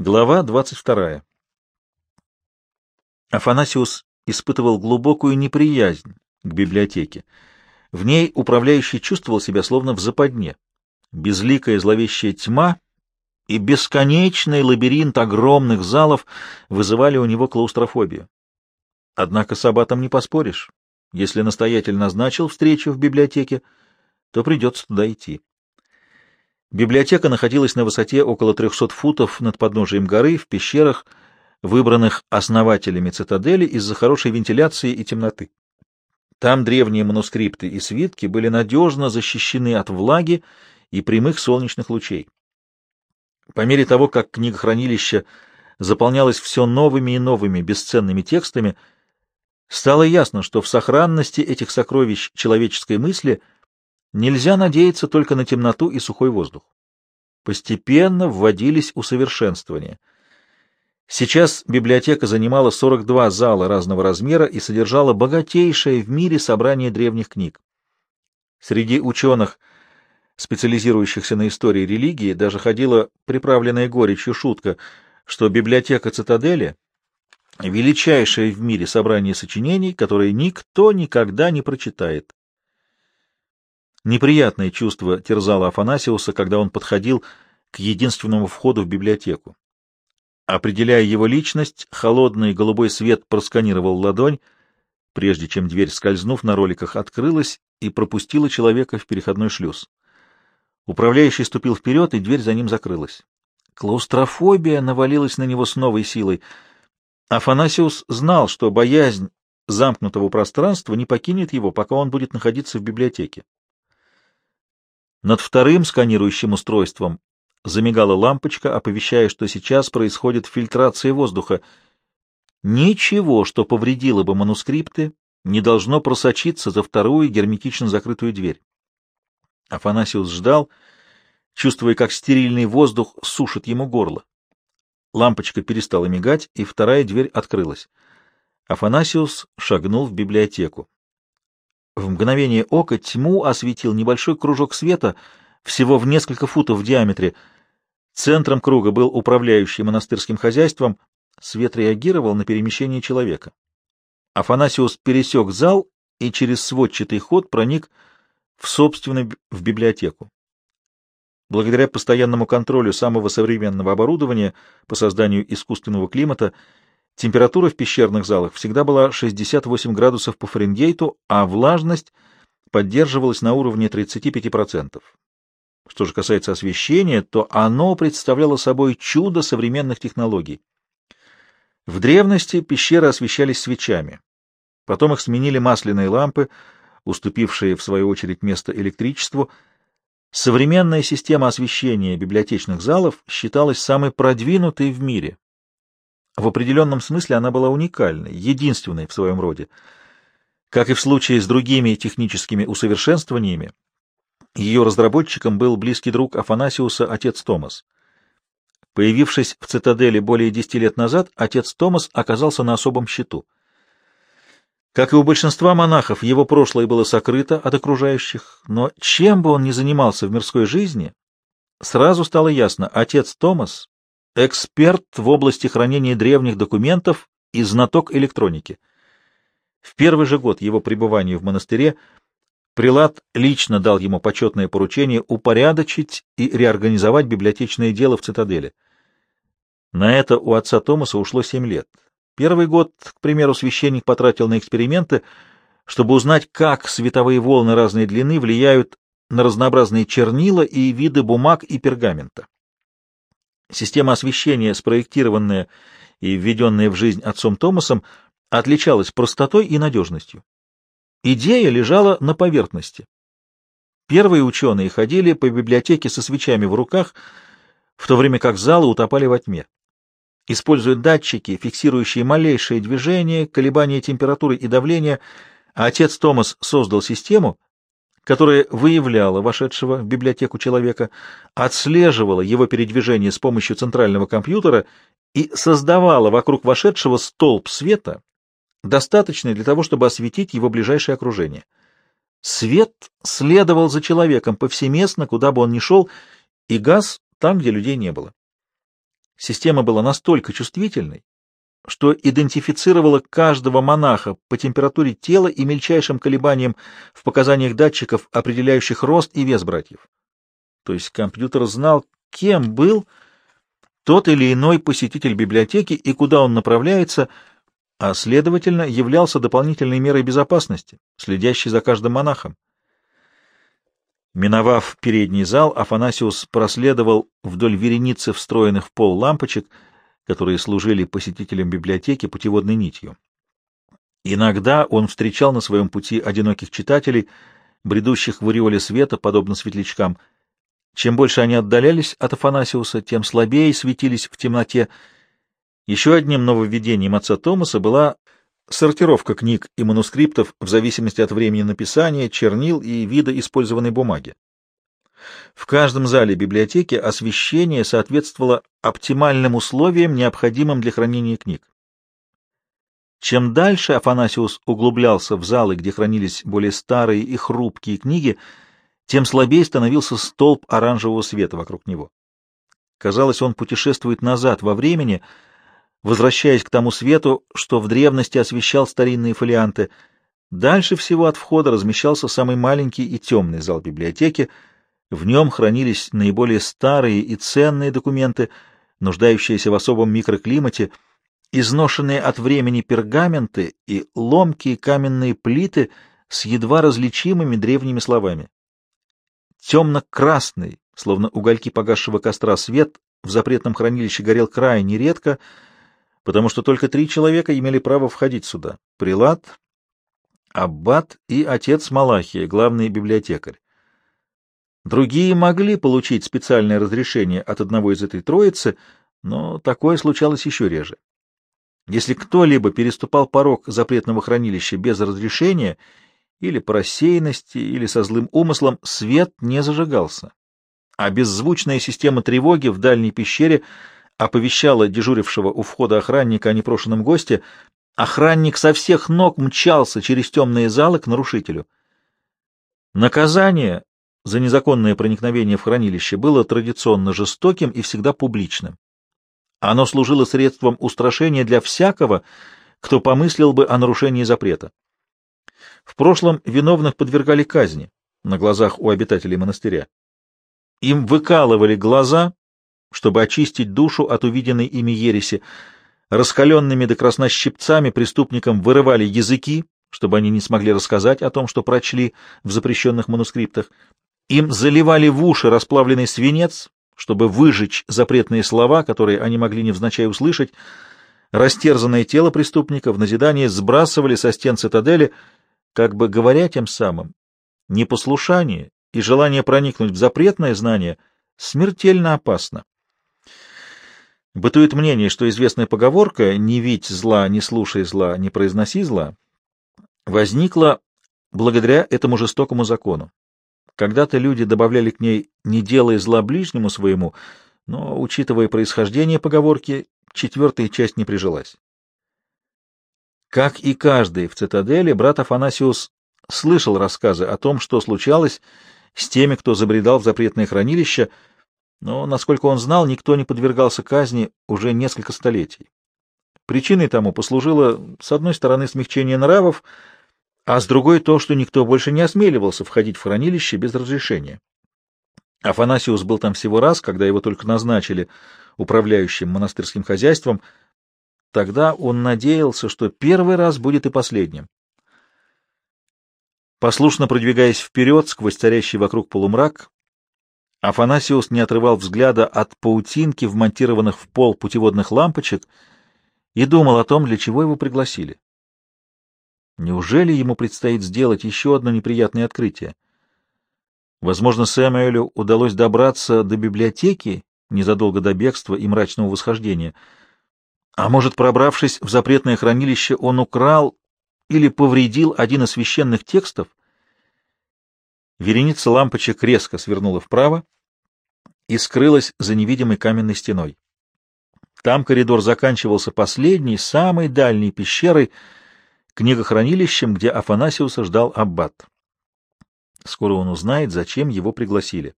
Глава 22. Афанасиус испытывал глубокую неприязнь к библиотеке. В ней управляющий чувствовал себя словно в западне. Безликая зловещая тьма и бесконечный лабиринт огромных залов вызывали у него клаустрофобию. Однако с аббатом не поспоришь. Если настоятель назначил встречу в библиотеке, то придется туда идти. Библиотека находилась на высоте около 300 футов над подножием горы в пещерах, выбранных основателями цитадели из-за хорошей вентиляции и темноты. Там древние манускрипты и свитки были надежно защищены от влаги и прямых солнечных лучей. По мере того, как книгохранилище заполнялось все новыми и новыми бесценными текстами, стало ясно, что в сохранности этих сокровищ человеческой мысли – Нельзя надеяться только на темноту и сухой воздух. Постепенно вводились усовершенствования. Сейчас библиотека занимала 42 зала разного размера и содержала богатейшее в мире собрание древних книг. Среди ученых, специализирующихся на истории религии, даже ходила приправленная горечью шутка, что библиотека цитадели — величайшее в мире собрание сочинений, которые никто никогда не прочитает. Неприятное чувство терзало Афанасиуса, когда он подходил к единственному входу в библиотеку. Определяя его личность, холодный голубой свет просканировал ладонь, прежде чем дверь, скользнув на роликах, открылась и пропустила человека в переходной шлюз. Управляющий ступил вперед, и дверь за ним закрылась. Клаустрофобия навалилась на него с новой силой. Афанасиус знал, что боязнь замкнутого пространства не покинет его, пока он будет находиться в библиотеке. Над вторым сканирующим устройством замигала лампочка, оповещая, что сейчас происходит фильтрация воздуха. Ничего, что повредило бы манускрипты, не должно просочиться за вторую герметично закрытую дверь. Афанасиус ждал, чувствуя, как стерильный воздух сушит ему горло. Лампочка перестала мигать, и вторая дверь открылась. Афанасиус шагнул в библиотеку. В мгновение ока тьму осветил небольшой кружок света, всего в несколько футов в диаметре. Центром круга был управляющий монастырским хозяйством. Свет реагировал на перемещение человека. Афанасиус пересек зал и через сводчатый ход проник в собственную в библиотеку. Благодаря постоянному контролю самого современного оборудования по созданию искусственного климата Температура в пещерных залах всегда была 68 градусов по Фаренгейту, а влажность поддерживалась на уровне 35%. Что же касается освещения, то оно представляло собой чудо современных технологий. В древности пещеры освещались свечами. Потом их сменили масляные лампы, уступившие, в свою очередь, место электричеству. Современная система освещения библиотечных залов считалась самой продвинутой в мире. В определенном смысле она была уникальной, единственной в своем роде. Как и в случае с другими техническими усовершенствованиями, ее разработчиком был близкий друг Афанасиуса, отец Томас. Появившись в цитадели более десяти лет назад, отец Томас оказался на особом счету. Как и у большинства монахов, его прошлое было сокрыто от окружающих, но чем бы он ни занимался в мирской жизни, сразу стало ясно, отец Томас эксперт в области хранения древних документов и знаток электроники. В первый же год его пребывания в монастыре Прилад лично дал ему почетное поручение упорядочить и реорганизовать библиотечное дело в цитадели. На это у отца Томаса ушло семь лет. Первый год, к примеру, священник потратил на эксперименты, чтобы узнать, как световые волны разной длины влияют на разнообразные чернила и виды бумаг и пергамента. Система освещения, спроектированная и введенная в жизнь отцом Томасом, отличалась простотой и надежностью. Идея лежала на поверхности. Первые ученые ходили по библиотеке со свечами в руках, в то время как залы утопали во тьме. Используя датчики, фиксирующие малейшие движения, колебания температуры и давления, отец Томас создал систему, которая выявляла вошедшего в библиотеку человека, отслеживала его передвижение с помощью центрального компьютера и создавала вокруг вошедшего столб света, достаточный для того, чтобы осветить его ближайшее окружение. Свет следовал за человеком повсеместно, куда бы он ни шел, и газ там, где людей не было. Система была настолько чувствительной, что идентифицировала каждого монаха по температуре тела и мельчайшим колебаниям в показаниях датчиков, определяющих рост и вес братьев. То есть компьютер знал, кем был тот или иной посетитель библиотеки и куда он направляется, а, следовательно, являлся дополнительной мерой безопасности, следящей за каждым монахом. Миновав передний зал, Афанасиус проследовал вдоль вереницы встроенных в пол лампочек, которые служили посетителям библиотеки путеводной нитью. Иногда он встречал на своем пути одиноких читателей, бредущих в ореоле света, подобно светлячкам. Чем больше они отдалялись от Афанасиуса, тем слабее светились в темноте. Еще одним нововведением отца Томаса была сортировка книг и манускриптов в зависимости от времени написания, чернил и вида использованной бумаги. В каждом зале библиотеки освещение соответствовало оптимальным условиям, необходимым для хранения книг. Чем дальше Афанасиус углублялся в залы, где хранились более старые и хрупкие книги, тем слабее становился столб оранжевого света вокруг него. Казалось, он путешествует назад во времени, возвращаясь к тому свету, что в древности освещал старинные фолианты. Дальше всего от входа размещался самый маленький и темный зал библиотеки — в нем хранились наиболее старые и ценные документы, нуждающиеся в особом микроклимате, изношенные от времени пергаменты и ломкие каменные плиты с едва различимыми древними словами. Темно-красный, словно угольки погасшего костра, свет в запретном хранилище горел крайне редко, потому что только три человека имели право входить сюда — прилад, аббат и отец Малахия, главный библиотекарь. Другие могли получить специальное разрешение от одного из этой троицы, но такое случалось еще реже. Если кто-либо переступал порог запретного хранилища без разрешения, или по рассеянности, или со злым умыслом, свет не зажигался. А беззвучная система тревоги в дальней пещере оповещала дежурившего у входа охранника о непрошенном госте. Охранник со всех ног мчался через темные залы к нарушителю. Наказание за незаконное проникновение в хранилище было традиционно жестоким и всегда публичным. Оно служило средством устрашения для всякого, кто помыслил бы о нарушении запрета. В прошлом виновных подвергали казни на глазах у обитателей монастыря. Им выкалывали глаза, чтобы очистить душу от увиденной ими ереси, раскаленными до красна щипцами преступникам вырывали языки, чтобы они не смогли рассказать о том, что прочли в запрещенных манускриптах, им заливали в уши расплавленный свинец, чтобы выжечь запретные слова, которые они могли невзначай услышать. Растерзанное тело преступника в назидание сбрасывали со стен цитадели, как бы говоря тем самым, непослушание и желание проникнуть в запретное знание смертельно опасно. Бытует мнение, что известная поговорка «не видь зла, не слушай зла, не произноси зла» возникла благодаря этому жестокому закону. Когда-то люди добавляли к ней «не делай зла ближнему своему», но, учитывая происхождение поговорки, четвертая часть не прижилась. Как и каждый в цитадели, брат Афанасиус слышал рассказы о том, что случалось с теми, кто забредал в запретное хранилище, но, насколько он знал, никто не подвергался казни уже несколько столетий. Причиной тому послужило, с одной стороны, смягчение нравов, а с другой то, что никто больше не осмеливался входить в хранилище без разрешения. Афанасиус был там всего раз, когда его только назначили управляющим монастырским хозяйством. Тогда он надеялся, что первый раз будет и последним. Послушно продвигаясь вперед сквозь царящий вокруг полумрак, Афанасиус не отрывал взгляда от паутинки, вмонтированных в пол путеводных лампочек, и думал о том, для чего его пригласили. Неужели ему предстоит сделать еще одно неприятное открытие? Возможно, Сэмюэлю удалось добраться до библиотеки незадолго до бегства и мрачного восхождения. А может, пробравшись в запретное хранилище, он украл или повредил один из священных текстов? Вереница лампочек резко свернула вправо и скрылась за невидимой каменной стеной. Там коридор заканчивался последней, самой дальней пещерой — книгохранилищем, где Афанасиуса ждал аббат. Скоро он узнает, зачем его пригласили.